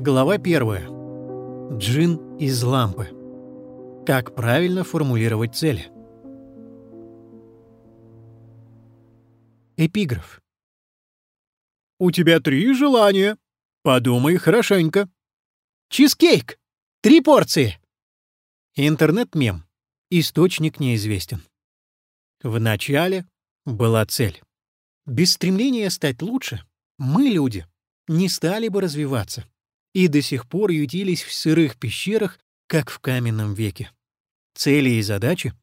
Глава 1. Джин из лампы. Как правильно формулировать цели. Эпиграф. «У тебя три желания. Подумай хорошенько». «Чизкейк! Три порции!» Интернет-мем. Источник неизвестен. В начале была цель. Без стремления стать лучше мы, люди, не стали бы развиваться и до сих пор ютились в сырых пещерах, как в каменном веке. Цели и задачи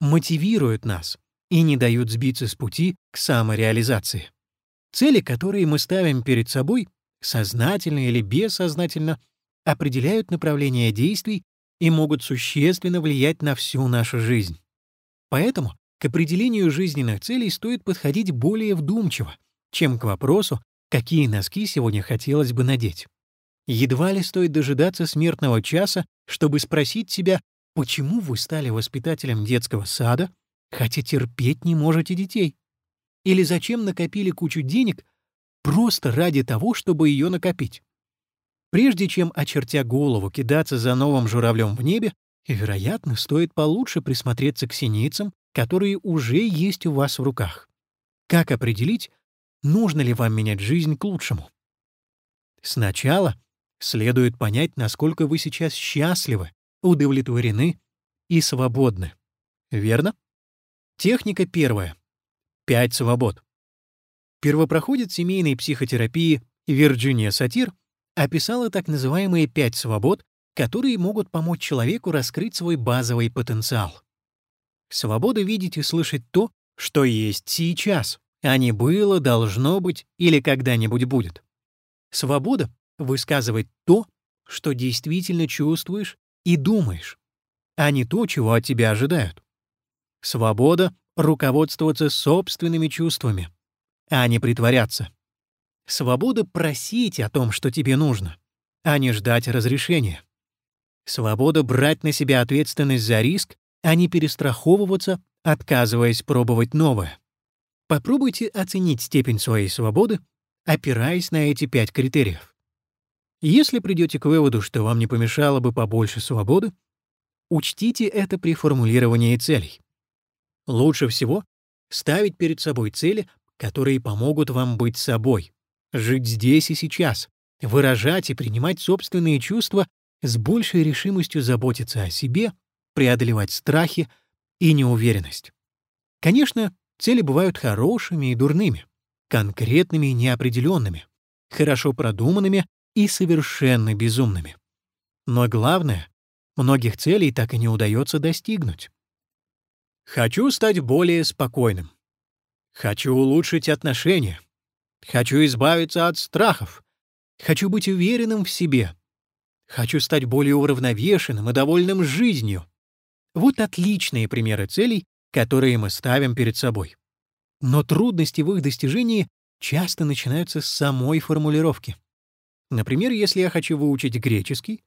мотивируют нас и не дают сбиться с пути к самореализации. Цели, которые мы ставим перед собой, сознательно или бессознательно, определяют направление действий и могут существенно влиять на всю нашу жизнь. Поэтому к определению жизненных целей стоит подходить более вдумчиво, чем к вопросу, какие носки сегодня хотелось бы надеть. Едва ли стоит дожидаться смертного часа, чтобы спросить себя, почему вы стали воспитателем детского сада, хотя терпеть не можете детей? Или зачем накопили кучу денег просто ради того, чтобы ее накопить? Прежде чем, очертя голову, кидаться за новым журавлем в небе, вероятно, стоит получше присмотреться к синицам, которые уже есть у вас в руках. Как определить, нужно ли вам менять жизнь к лучшему? Сначала следует понять, насколько вы сейчас счастливы, удовлетворены и свободны. Верно? Техника первая. Пять свобод. Первопроходец семейной психотерапии Вирджиния Сатир описала так называемые пять свобод, которые могут помочь человеку раскрыть свой базовый потенциал. Свобода видеть и слышать то, что есть сейчас, а не было, должно быть или когда-нибудь будет. Свобода высказывать то, что действительно чувствуешь и думаешь, а не то, чего от тебя ожидают. Свобода — руководствоваться собственными чувствами, а не притворяться. Свобода — просить о том, что тебе нужно, а не ждать разрешения. Свобода — брать на себя ответственность за риск, а не перестраховываться, отказываясь пробовать новое. Попробуйте оценить степень своей свободы, опираясь на эти пять критериев. Если придете к выводу, что вам не помешало бы побольше свободы, учтите это при формулировании целей. Лучше всего ставить перед собой цели, которые помогут вам быть собой, жить здесь и сейчас, выражать и принимать собственные чувства с большей решимостью заботиться о себе, преодолевать страхи и неуверенность. Конечно, цели бывают хорошими и дурными, конкретными и неопределенными, хорошо продуманными и совершенно безумными. Но главное, многих целей так и не удается достигнуть. Хочу стать более спокойным. Хочу улучшить отношения. Хочу избавиться от страхов. Хочу быть уверенным в себе. Хочу стать более уравновешенным и довольным жизнью. Вот отличные примеры целей, которые мы ставим перед собой. Но трудности в их достижении часто начинаются с самой формулировки. Например, если я хочу выучить греческий,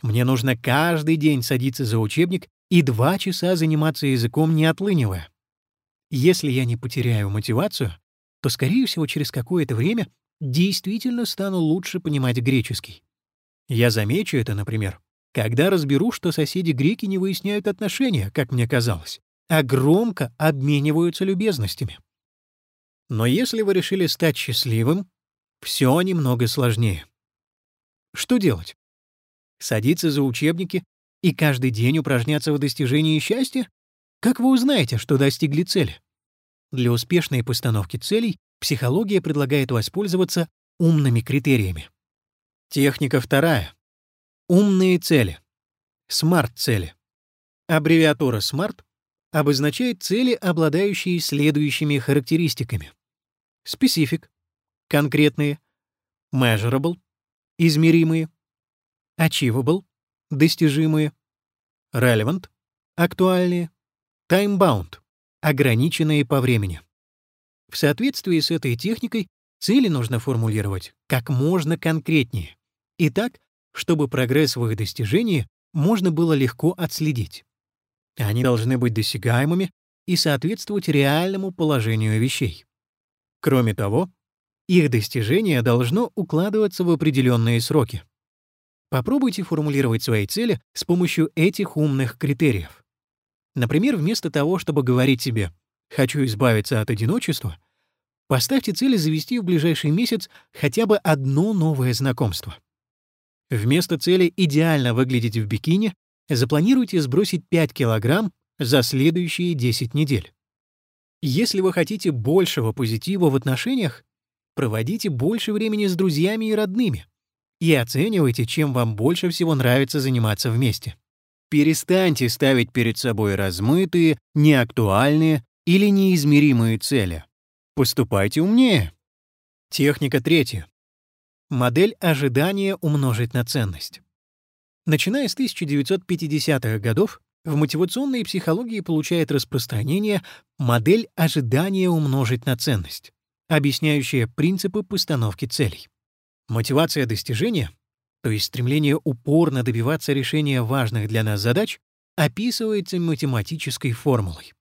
мне нужно каждый день садиться за учебник и два часа заниматься языком, не отлынивая. Если я не потеряю мотивацию, то, скорее всего, через какое-то время действительно стану лучше понимать греческий. Я замечу это, например, когда разберу, что соседи-греки не выясняют отношения, как мне казалось, а громко обмениваются любезностями. Но если вы решили стать счастливым, все немного сложнее. Что делать? Садиться за учебники и каждый день упражняться в достижении счастья? Как вы узнаете, что достигли цели? Для успешной постановки целей психология предлагает воспользоваться умными критериями. Техника вторая. Умные цели. SMART-цели. Аббревиатура SMART обозначает цели, обладающие следующими характеристиками. Specific — конкретные, measurable — измеримые, achievable — достижимые, relevant — актуальные, time-bound — ограниченные по времени. В соответствии с этой техникой цели нужно формулировать как можно конкретнее. И так, чтобы прогресс в их достижении можно было легко отследить. Они должны быть досягаемыми и соответствовать реальному положению вещей. Кроме того, их достижение должно укладываться в определенные сроки. Попробуйте формулировать свои цели с помощью этих умных критериев. Например, вместо того, чтобы говорить себе «хочу избавиться от одиночества», поставьте цель завести в ближайший месяц хотя бы одно новое знакомство. Вместо цели идеально выглядеть в бикини, запланируйте сбросить 5 килограмм за следующие 10 недель. Если вы хотите большего позитива в отношениях, проводите больше времени с друзьями и родными и оценивайте, чем вам больше всего нравится заниматься вместе. Перестаньте ставить перед собой размытые, неактуальные или неизмеримые цели. Поступайте умнее. Техника третья. Модель ожидания умножить на ценность. Начиная с 1950-х годов, в мотивационной психологии получает распространение модель ожидания умножить на ценность, объясняющая принципы постановки целей. Мотивация достижения, то есть стремление упорно добиваться решения важных для нас задач, описывается математической формулой.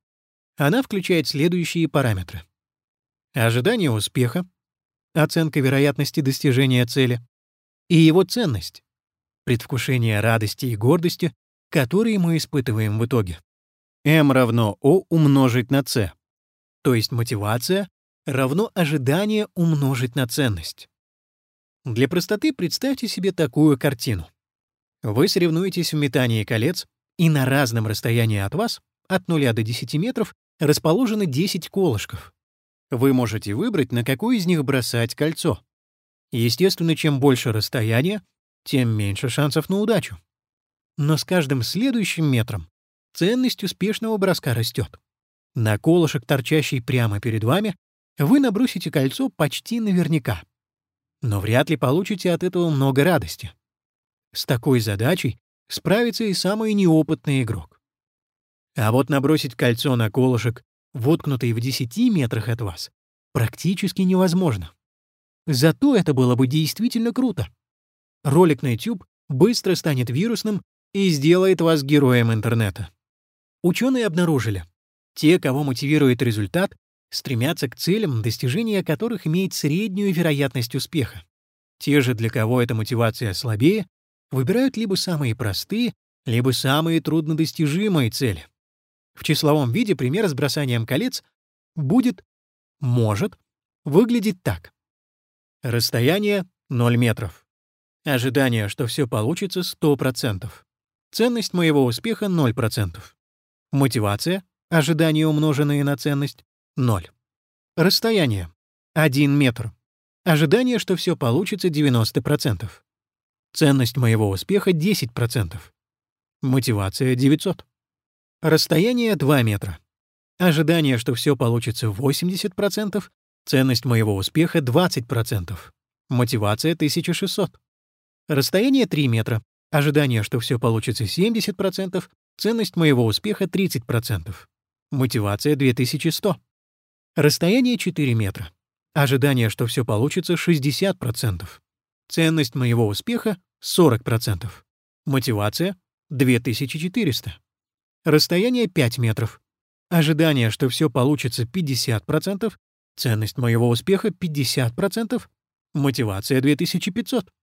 Она включает следующие параметры. Ожидание успеха, оценка вероятности достижения цели, и его ценность, предвкушение радости и гордости, которые мы испытываем в итоге. m равно o умножить на c, то есть мотивация равно ожидание умножить на ценность. Для простоты представьте себе такую картину. Вы соревнуетесь в метании колец, и на разном расстоянии от вас, от 0 до 10 метров, расположено 10 колышков. Вы можете выбрать, на какой из них бросать кольцо. Естественно, чем больше расстояние, тем меньше шансов на удачу. Но с каждым следующим метром ценность успешного броска растет. На колышек, торчащий прямо перед вами, вы набросите кольцо почти наверняка. Но вряд ли получите от этого много радости. С такой задачей справится и самый неопытный игрок. А вот набросить кольцо на колышек, воткнутый в 10 метрах от вас, практически невозможно. Зато это было бы действительно круто. Ролик на YouTube быстро станет вирусным и сделает вас героем интернета. Ученые обнаружили, те, кого мотивирует результат, стремятся к целям, достижения которых имеет среднюю вероятность успеха. Те же, для кого эта мотивация слабее, выбирают либо самые простые, либо самые труднодостижимые цели. В числовом виде пример с бросанием колец будет, может, выглядеть так. Расстояние — 0 метров. Ожидание, что все получится 100%. Ценность моего успеха — 0%. Мотивация, ожидание, умноженное на ценность — 0. Расстояние — 1 метр. Ожидание, что все получится 90%. Ценность моего успеха — 10%. Мотивация — 900. Расстояние — 2 метра. Ожидание, что все получится 80%. Ценность моего успеха — 20%. Мотивация — 1600. Расстояние — 3 метра. Ожидание, что все получится 70%, ценность моего успеха 30%. Мотивация 2100. Расстояние 4 метра. Ожидание, что все получится 60%. Ценность моего успеха 40%. Мотивация 2400. Расстояние 5 метров. Ожидание, что все получится 50%. Ценность моего успеха 50%. Мотивация 2500.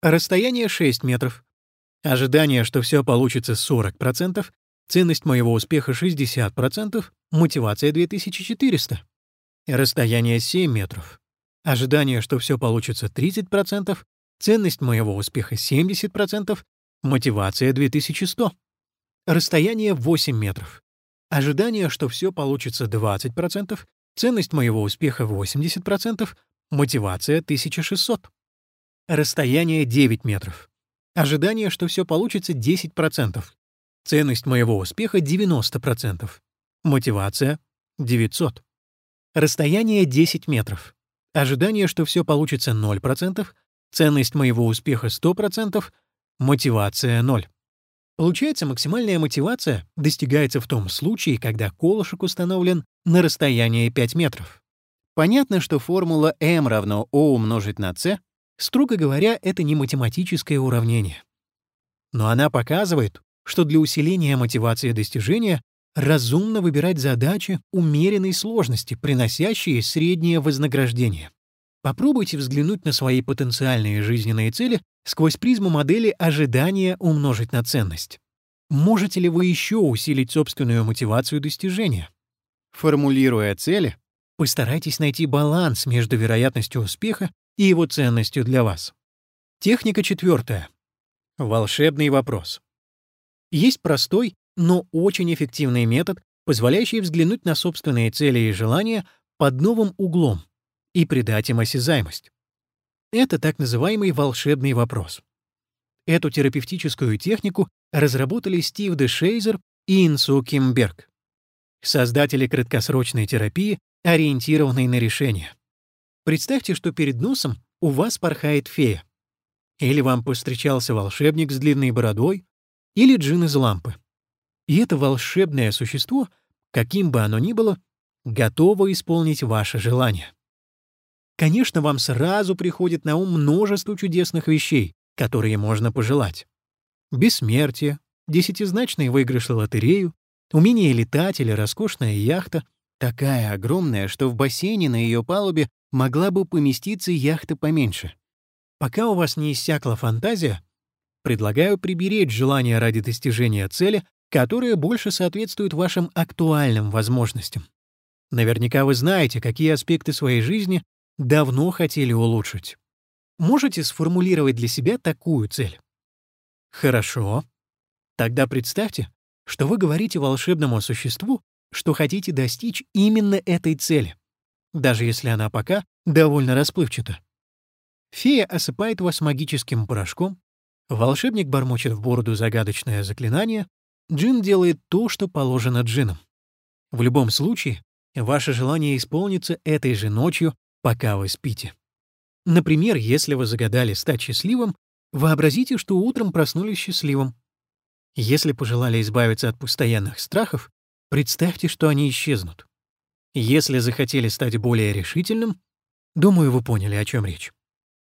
Расстояние 6 метров. Ожидание, что все получится 40%, ценность моего успеха 60%, мотивация 2400. Расстояние 7 метров. Ожидание, что все получится 30%, ценность моего успеха 70%, мотивация 2100. Расстояние 8 метров. Ожидание, что все получится 20%, ценность моего успеха 80%, мотивация 1600. Расстояние 9 метров. Ожидание, что все получится 10%. Ценность моего успеха 90%. Мотивация 900. Расстояние 10 метров. Ожидание, что все получится 0%. Ценность моего успеха 100%. Мотивация 0. Получается, максимальная мотивация достигается в том случае, когда колышек установлен на расстоянии 5 метров. Понятно, что формула m равно o умножить на c Строго говоря, это не математическое уравнение. Но она показывает, что для усиления мотивации достижения разумно выбирать задачи умеренной сложности, приносящие среднее вознаграждение. Попробуйте взглянуть на свои потенциальные жизненные цели сквозь призму модели ожидания умножить на ценность. Можете ли вы еще усилить собственную мотивацию достижения? Формулируя цели, постарайтесь найти баланс между вероятностью успеха и его ценностью для вас. Техника четвертая. Волшебный вопрос. Есть простой, но очень эффективный метод, позволяющий взглянуть на собственные цели и желания под новым углом и придать им осязаемость. Это так называемый волшебный вопрос. Эту терапевтическую технику разработали Стив Дешейзер и Инсу Кимберг, создатели краткосрочной терапии, ориентированной на решение. Представьте, что перед носом у вас порхает фея. Или вам повстречался волшебник с длинной бородой, или джин из лампы. И это волшебное существо, каким бы оно ни было, готово исполнить ваше желание. Конечно, вам сразу приходит на ум множество чудесных вещей, которые можно пожелать. Бессмертие, десятизначный выигрыш лотерею, умение летать или роскошная яхта, такая огромная, что в бассейне на ее палубе могла бы поместиться яхта поменьше. Пока у вас не иссякла фантазия, предлагаю приберечь желание ради достижения цели, которая больше соответствует вашим актуальным возможностям. Наверняка вы знаете, какие аспекты своей жизни давно хотели улучшить. Можете сформулировать для себя такую цель? Хорошо. Тогда представьте, что вы говорите волшебному существу, что хотите достичь именно этой цели, даже если она пока довольно расплывчата. Фея осыпает вас магическим порошком, волшебник бормочет в бороду загадочное заклинание, джин делает то, что положено джинам. В любом случае, ваше желание исполнится этой же ночью, пока вы спите. Например, если вы загадали стать счастливым, вообразите, что утром проснулись счастливым. Если пожелали избавиться от постоянных страхов, представьте, что они исчезнут. Если захотели стать более решительным, думаю, вы поняли, о чем речь.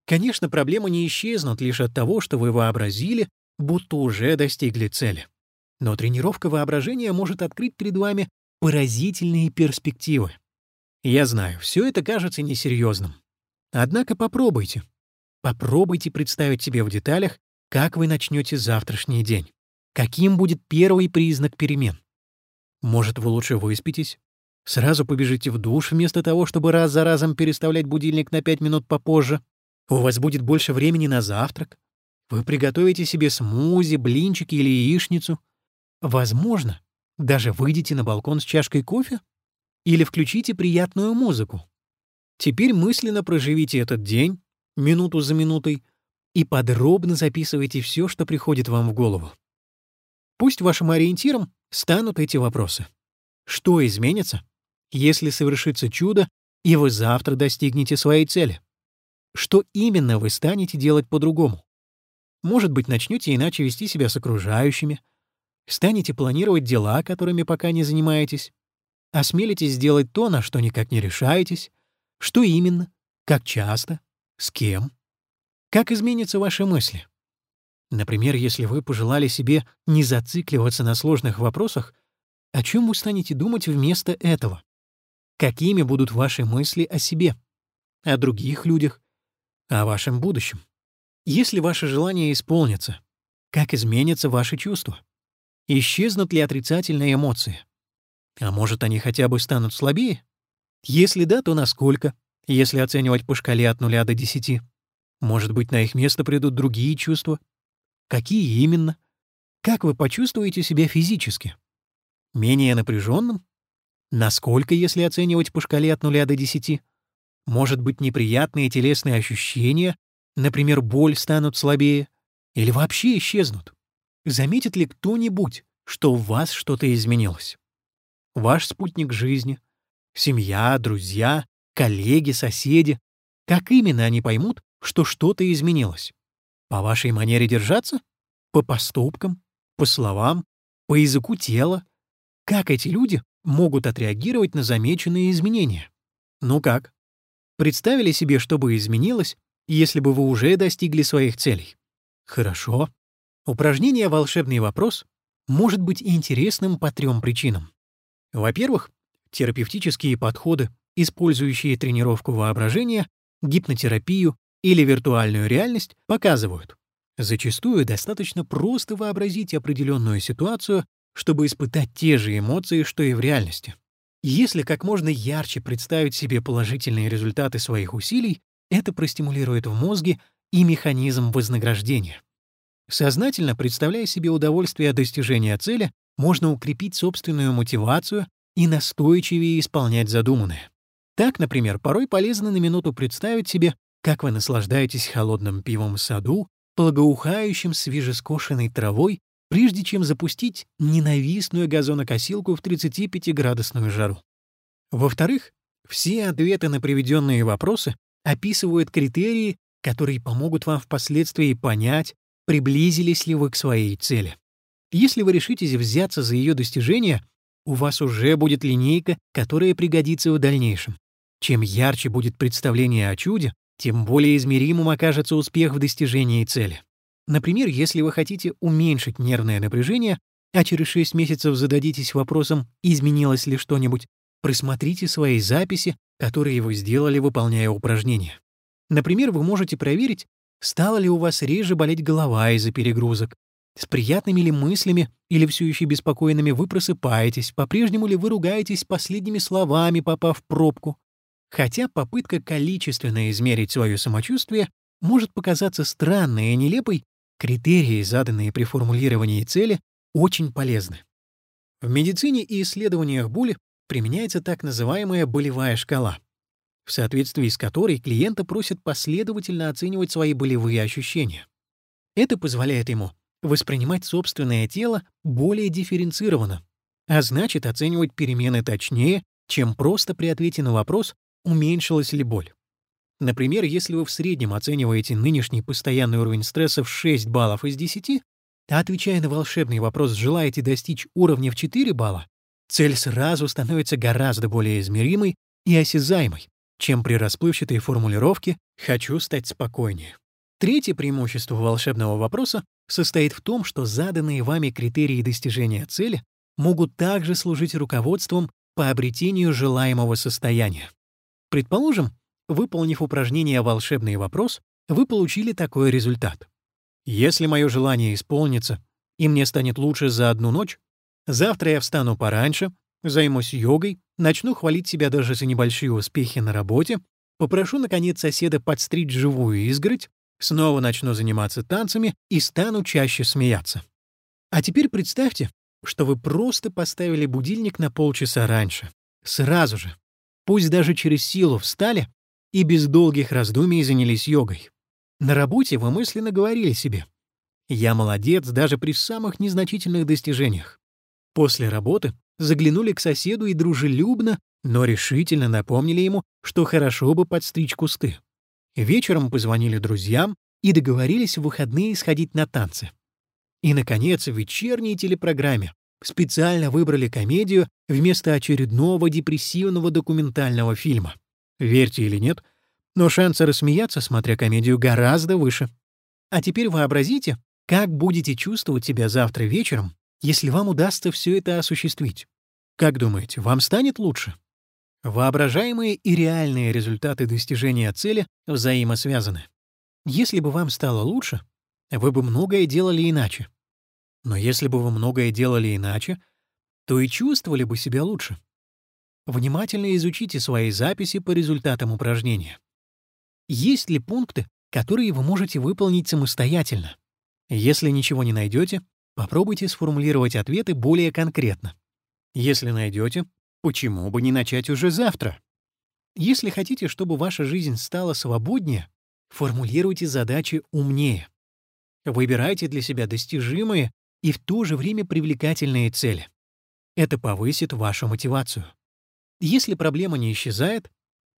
Конечно, проблемы не исчезнут лишь от того, что вы вообразили, будто уже достигли цели. Но тренировка воображения может открыть перед вами поразительные перспективы. Я знаю, все это кажется несерьезным. Однако попробуйте. Попробуйте представить себе в деталях, как вы начнете завтрашний день. Каким будет первый признак перемен? Может, вы лучше выспитесь? Сразу побежите в душ вместо того, чтобы раз за разом переставлять будильник на пять минут попозже? У вас будет больше времени на завтрак? Вы приготовите себе смузи, блинчики или яичницу? Возможно, даже выйдете на балкон с чашкой кофе? Или включите приятную музыку? Теперь мысленно проживите этот день, минуту за минутой, и подробно записывайте все, что приходит вам в голову. Пусть вашим ориентиром станут эти вопросы. Что изменится, если совершится чудо, и вы завтра достигнете своей цели? Что именно вы станете делать по-другому? Может быть, начнете иначе вести себя с окружающими, станете планировать дела, которыми пока не занимаетесь, осмелитесь сделать то, на что никак не решаетесь, что именно? Как часто? С кем? Как изменятся ваши мысли? Например, если вы пожелали себе не зацикливаться на сложных вопросах, о чем вы станете думать вместо этого? Какими будут ваши мысли о себе, о других людях, о вашем будущем? Если ваши желания исполнятся, как изменятся ваши чувства? Исчезнут ли отрицательные эмоции? А может, они хотя бы станут слабее? Если да, то насколько, если оценивать по шкале от 0 до 10? Может быть, на их место придут другие чувства? Какие именно? Как вы почувствуете себя физически? Менее напряженным? Насколько, если оценивать по шкале от 0 до 10? Может быть, неприятные телесные ощущения, например, боль, станут слабее? Или вообще исчезнут? Заметит ли кто-нибудь, что у вас что-то изменилось? Ваш спутник жизни, Семья, друзья, коллеги, соседи. Как именно они поймут, что что-то изменилось? По вашей манере держаться? По поступкам? По словам? По языку тела? Как эти люди могут отреагировать на замеченные изменения? Ну как? Представили себе, что бы изменилось, если бы вы уже достигли своих целей? Хорошо. Упражнение «Волшебный вопрос» может быть интересным по трем причинам. Во-первых, терапевтические подходы, использующие тренировку воображения, гипнотерапию или виртуальную реальность, показывают, Зачастую достаточно просто вообразить определенную ситуацию, чтобы испытать те же эмоции, что и в реальности. Если как можно ярче представить себе положительные результаты своих усилий, это простимулирует в мозге и механизм вознаграждения. Сознательно представляя себе удовольствие от достижения цели, можно укрепить собственную мотивацию и настойчивее исполнять задуманное. Так, например, порой полезно на минуту представить себе, как вы наслаждаетесь холодным пивом в саду, благоухающим свежескошенной травой, прежде чем запустить ненавистную газонокосилку в 35-градусную жару. Во-вторых, все ответы на приведенные вопросы описывают критерии, которые помогут вам впоследствии понять, приблизились ли вы к своей цели. Если вы решитесь взяться за ее достижение, у вас уже будет линейка, которая пригодится в дальнейшем. Чем ярче будет представление о чуде, тем более измеримым окажется успех в достижении цели. Например, если вы хотите уменьшить нервное напряжение, а через 6 месяцев зададитесь вопросом, изменилось ли что-нибудь, просмотрите свои записи, которые вы сделали, выполняя упражнения. Например, вы можете проверить, стала ли у вас реже болеть голова из-за перегрузок, с приятными ли мыслями или все еще беспокойными вы просыпаетесь, по-прежнему ли вы ругаетесь последними словами, попав в пробку. Хотя попытка количественно измерить свое самочувствие может показаться странной и нелепой, критерии, заданные при формулировании цели, очень полезны. В медицине и исследованиях боли применяется так называемая болевая шкала, в соответствии с которой клиента просят последовательно оценивать свои болевые ощущения. Это позволяет ему воспринимать собственное тело более дифференцированно, а значит оценивать перемены точнее, чем просто при ответе на вопрос, уменьшилась ли боль. Например, если вы в среднем оцениваете нынешний постоянный уровень стресса в 6 баллов из 10, а отвечая на волшебный вопрос, желаете достичь уровня в 4 балла, цель сразу становится гораздо более измеримой и осязаемой, чем при расплывчатой формулировке «хочу стать спокойнее». Третье преимущество волшебного вопроса состоит в том, что заданные вами критерии достижения цели могут также служить руководством по обретению желаемого состояния. Предположим, выполнив упражнение «Волшебный вопрос», вы получили такой результат. Если мое желание исполнится, и мне станет лучше за одну ночь, завтра я встану пораньше, займусь йогой, начну хвалить себя даже за небольшие успехи на работе, попрошу, наконец, соседа подстричь живую изгородь, снова начну заниматься танцами и стану чаще смеяться. А теперь представьте, что вы просто поставили будильник на полчаса раньше. Сразу же. Пусть даже через силу встали и без долгих раздумий занялись йогой. На работе вы мысленно говорили себе «Я молодец даже при самых незначительных достижениях». После работы заглянули к соседу и дружелюбно, но решительно напомнили ему, что хорошо бы подстричь кусты. Вечером позвонили друзьям и договорились в выходные сходить на танцы. И, наконец, в вечерней телепрограмме специально выбрали комедию вместо очередного депрессивного документального фильма. Верьте или нет, но шансы рассмеяться, смотря комедию, гораздо выше. А теперь вообразите, как будете чувствовать себя завтра вечером, если вам удастся все это осуществить. Как думаете, вам станет лучше? Воображаемые и реальные результаты достижения цели взаимосвязаны. Если бы вам стало лучше, вы бы многое делали иначе. Но если бы вы многое делали иначе, то и чувствовали бы себя лучше. Внимательно изучите свои записи по результатам упражнения. Есть ли пункты, которые вы можете выполнить самостоятельно? Если ничего не найдете, попробуйте сформулировать ответы более конкретно. Если найдете, Почему бы не начать уже завтра? Если хотите, чтобы ваша жизнь стала свободнее, формулируйте задачи умнее. Выбирайте для себя достижимые и в то же время привлекательные цели. Это повысит вашу мотивацию. Если проблема не исчезает,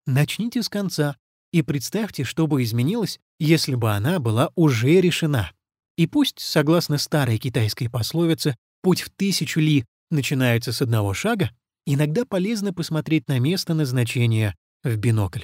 начните с конца и представьте, что бы изменилось, если бы она была уже решена. И пусть, согласно старой китайской пословице, путь в тысячу ли начинается с одного шага, Иногда полезно посмотреть на место назначения в бинокль.